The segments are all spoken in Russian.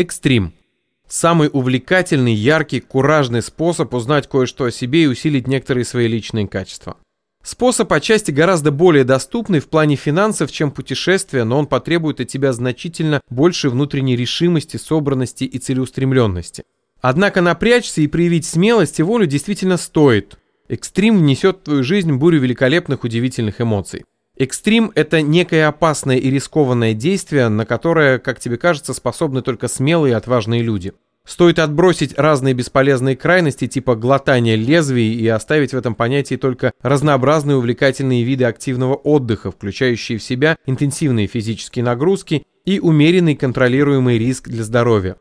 Экстрим. Самый увлекательный, яркий, куражный способ узнать кое-что о себе и усилить некоторые свои личные качества. Способ отчасти гораздо более доступный в плане финансов, чем путешествие, но он потребует от тебя значительно больше внутренней решимости, собранности и целеустремленности. Однако напрячься и проявить смелость и волю действительно стоит. Экстрим внесет в твою жизнь бурю великолепных, удивительных эмоций. Экстрим – это некое опасное и рискованное действие, на которое, как тебе кажется, способны только смелые и отважные люди. Стоит отбросить разные бесполезные крайности типа глотания лезвий и оставить в этом понятии только разнообразные увлекательные виды активного отдыха, включающие в себя интенсивные физические нагрузки и умеренный контролируемый риск для здоровья.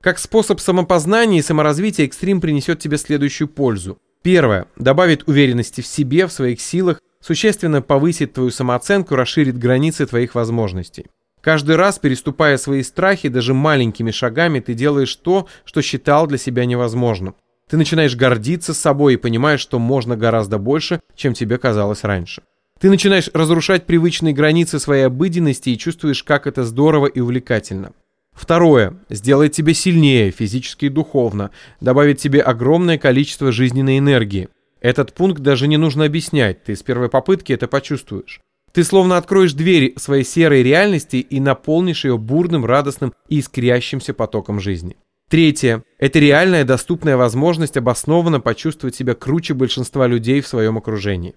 Как способ самопознания и саморазвития экстрим принесет тебе следующую пользу. Первое. Добавит уверенности в себе, в своих силах, существенно повысит твою самооценку, расширит границы твоих возможностей. Каждый раз, переступая свои страхи, даже маленькими шагами, ты делаешь то, что считал для себя невозможным. Ты начинаешь гордиться собой и понимаешь, что можно гораздо больше, чем тебе казалось раньше. Ты начинаешь разрушать привычные границы своей обыденности и чувствуешь, как это здорово и увлекательно. Второе. Сделает тебя сильнее физически и духовно, добавит тебе огромное количество жизненной энергии. Этот пункт даже не нужно объяснять, ты с первой попытки это почувствуешь. Ты словно откроешь дверь своей серой реальности и наполнишь ее бурным, радостным и искрящимся потоком жизни. Третье. Это реальная доступная возможность обоснованно почувствовать себя круче большинства людей в своем окружении.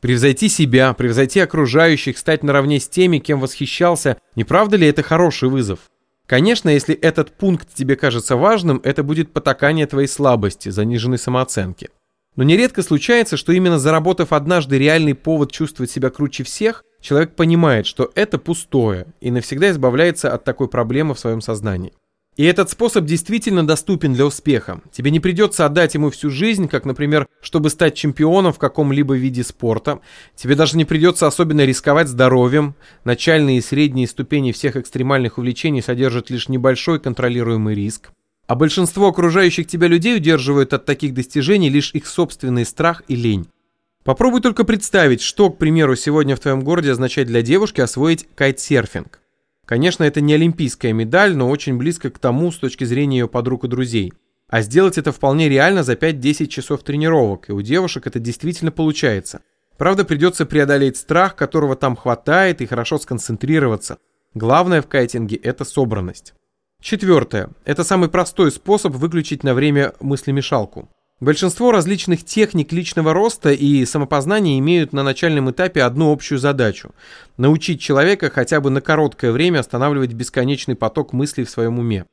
Превзойти себя, превзойти окружающих, стать наравне с теми, кем восхищался, не правда ли это хороший вызов? Конечно, если этот пункт тебе кажется важным, это будет потакание твоей слабости, заниженной самооценки. Но нередко случается, что именно заработав однажды реальный повод чувствовать себя круче всех, человек понимает, что это пустое и навсегда избавляется от такой проблемы в своем сознании. И этот способ действительно доступен для успеха. Тебе не придется отдать ему всю жизнь, как, например, чтобы стать чемпионом в каком-либо виде спорта. Тебе даже не придется особенно рисковать здоровьем. Начальные и средние ступени всех экстремальных увлечений содержат лишь небольшой контролируемый риск. А большинство окружающих тебя людей удерживают от таких достижений лишь их собственный страх и лень. Попробуй только представить, что, к примеру, сегодня в твоем городе означает для девушки освоить кайтсерфинг. Конечно, это не олимпийская медаль, но очень близко к тому с точки зрения ее подруг и друзей. А сделать это вполне реально за 5-10 часов тренировок, и у девушек это действительно получается. Правда, придется преодолеть страх, которого там хватает, и хорошо сконцентрироваться. Главное в кайтинге – это собранность. Четвертое. Это самый простой способ выключить на время мыслемешалку. Большинство различных техник личного роста и самопознания имеют на начальном этапе одну общую задачу – научить человека хотя бы на короткое время останавливать бесконечный поток мыслей в своем уме.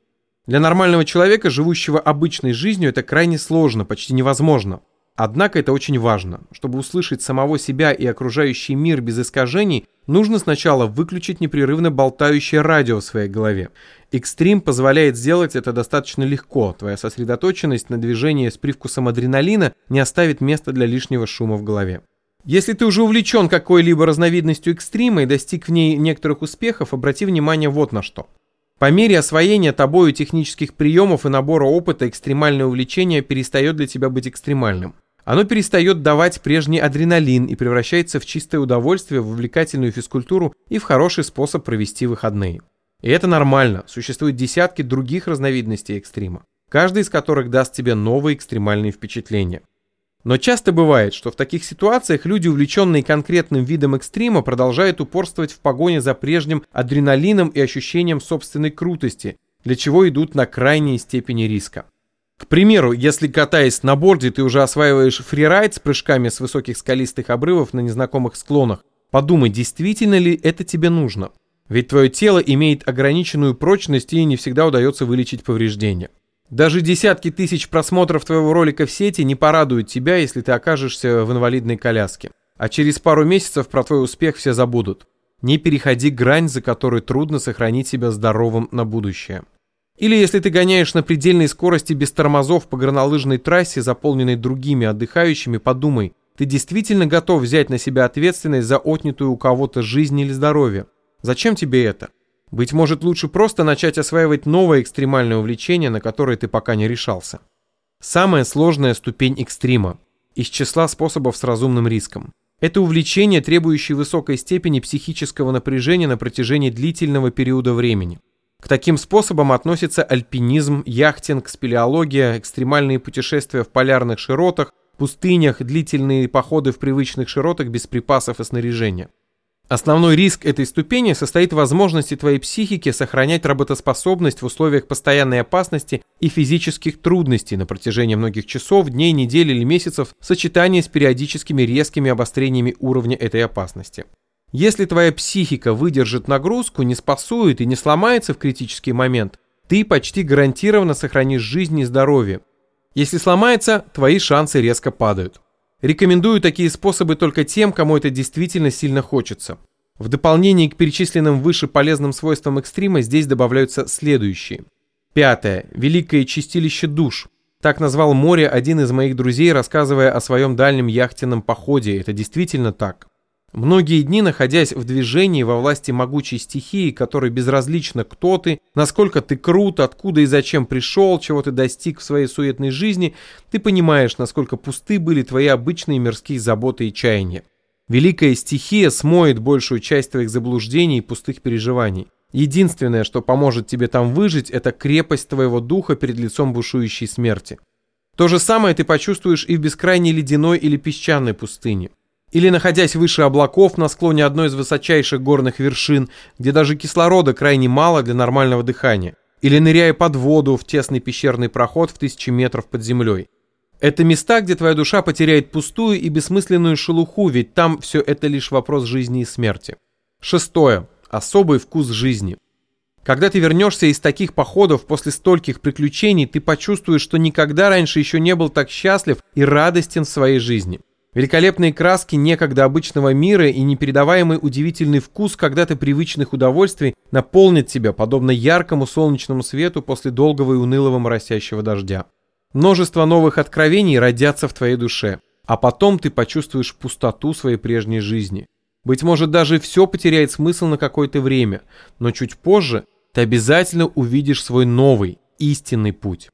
Для нормального человека, живущего обычной жизнью, это крайне сложно, почти невозможно – Однако это очень важно. Чтобы услышать самого себя и окружающий мир без искажений, нужно сначала выключить непрерывно болтающее радио в своей голове. Экстрим позволяет сделать это достаточно легко. Твоя сосредоточенность на движении с привкусом адреналина не оставит места для лишнего шума в голове. Если ты уже увлечен какой-либо разновидностью экстрима и достиг в ней некоторых успехов, обрати внимание вот на что. По мере освоения тобою технических приемов и набора опыта экстремальное увлечение перестает для тебя быть экстремальным. Оно перестает давать прежний адреналин и превращается в чистое удовольствие, в увлекательную физкультуру и в хороший способ провести выходные. И это нормально, существуют десятки других разновидностей экстрима, каждый из которых даст тебе новые экстремальные впечатления. Но часто бывает, что в таких ситуациях люди, увлеченные конкретным видом экстрима, продолжают упорствовать в погоне за прежним адреналином и ощущением собственной крутости, для чего идут на крайние степени риска. К примеру, если катаясь на борде, ты уже осваиваешь фрирайд с прыжками с высоких скалистых обрывов на незнакомых склонах, подумай, действительно ли это тебе нужно. Ведь твое тело имеет ограниченную прочность и не всегда удается вылечить повреждения. Даже десятки тысяч просмотров твоего ролика в сети не порадуют тебя, если ты окажешься в инвалидной коляске. А через пару месяцев про твой успех все забудут. Не переходи грань, за которой трудно сохранить себя здоровым на будущее. Или если ты гоняешь на предельной скорости без тормозов по горнолыжной трассе, заполненной другими отдыхающими, подумай, ты действительно готов взять на себя ответственность за отнятую у кого-то жизнь или здоровье? Зачем тебе это? Быть может, лучше просто начать осваивать новое экстремальное увлечение, на которое ты пока не решался. Самая сложная ступень экстрима из числа способов с разумным риском. Это увлечение, требующее высокой степени психического напряжения на протяжении длительного периода времени. К таким способам относятся альпинизм, яхтинг, спелеология, экстремальные путешествия в полярных широтах, пустынях, длительные походы в привычных широтах без припасов и снаряжения. Основной риск этой ступени состоит в возможности твоей психики сохранять работоспособность в условиях постоянной опасности и физических трудностей на протяжении многих часов, дней, недель или месяцев в сочетании с периодическими резкими обострениями уровня этой опасности. Если твоя психика выдержит нагрузку, не спасует и не сломается в критический момент, ты почти гарантированно сохранишь жизнь и здоровье. Если сломается, твои шансы резко падают. Рекомендую такие способы только тем, кому это действительно сильно хочется. В дополнение к перечисленным выше полезным свойствам экстрима здесь добавляются следующие. Пятое. Великое чистилище душ. Так назвал море один из моих друзей, рассказывая о своем дальнем яхтенном походе. Это действительно так. Многие дни, находясь в движении во власти могучей стихии, которой безразлично кто ты, насколько ты крут, откуда и зачем пришел, чего ты достиг в своей суетной жизни, ты понимаешь, насколько пусты были твои обычные мирские заботы и чаяния. Великая стихия смоет большую часть твоих заблуждений и пустых переживаний. Единственное, что поможет тебе там выжить, это крепость твоего духа перед лицом бушующей смерти. То же самое ты почувствуешь и в бескрайней ледяной или песчаной пустыне. Или находясь выше облаков на склоне одной из высочайших горных вершин, где даже кислорода крайне мало для нормального дыхания. Или ныряя под воду в тесный пещерный проход в тысячи метров под землей. Это места, где твоя душа потеряет пустую и бессмысленную шелуху, ведь там все это лишь вопрос жизни и смерти. Шестое. Особый вкус жизни. Когда ты вернешься из таких походов после стольких приключений, ты почувствуешь, что никогда раньше еще не был так счастлив и радостен в своей жизни. Великолепные краски некогда обычного мира и непередаваемый удивительный вкус когда-то привычных удовольствий наполнят тебя, подобно яркому солнечному свету после долгого и унылого моросящего дождя. Множество новых откровений родятся в твоей душе, а потом ты почувствуешь пустоту своей прежней жизни. Быть может, даже все потеряет смысл на какое-то время, но чуть позже ты обязательно увидишь свой новый, истинный путь.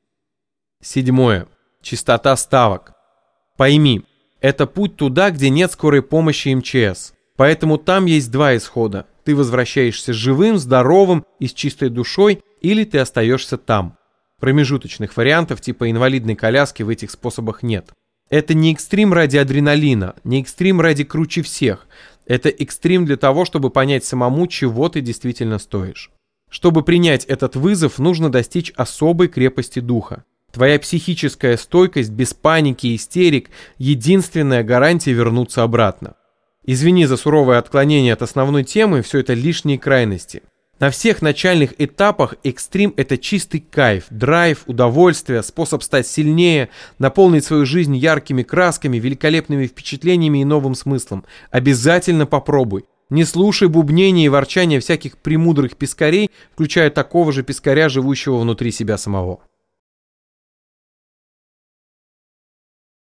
Седьмое. Чистота ставок. Пойми, это путь туда, где нет скорой помощи МЧС. Поэтому там есть два исхода. Ты возвращаешься живым, здоровым и с чистой душой, или ты остаешься там. Промежуточных вариантов типа инвалидной коляски в этих способах нет. Это не экстрим ради адреналина, не экстрим ради круче всех. Это экстрим для того, чтобы понять самому, чего ты действительно стоишь. Чтобы принять этот вызов, нужно достичь особой крепости духа. Твоя психическая стойкость без паники и истерик – единственная гарантия вернуться обратно. Извини за суровое отклонение от основной темы, все это лишние крайности. На всех начальных этапах экстрим – это чистый кайф, драйв, удовольствие, способ стать сильнее, наполнить свою жизнь яркими красками, великолепными впечатлениями и новым смыслом. Обязательно попробуй. Не слушай бубнения и ворчания всяких премудрых пескарей, включая такого же пескаря, живущего внутри себя самого.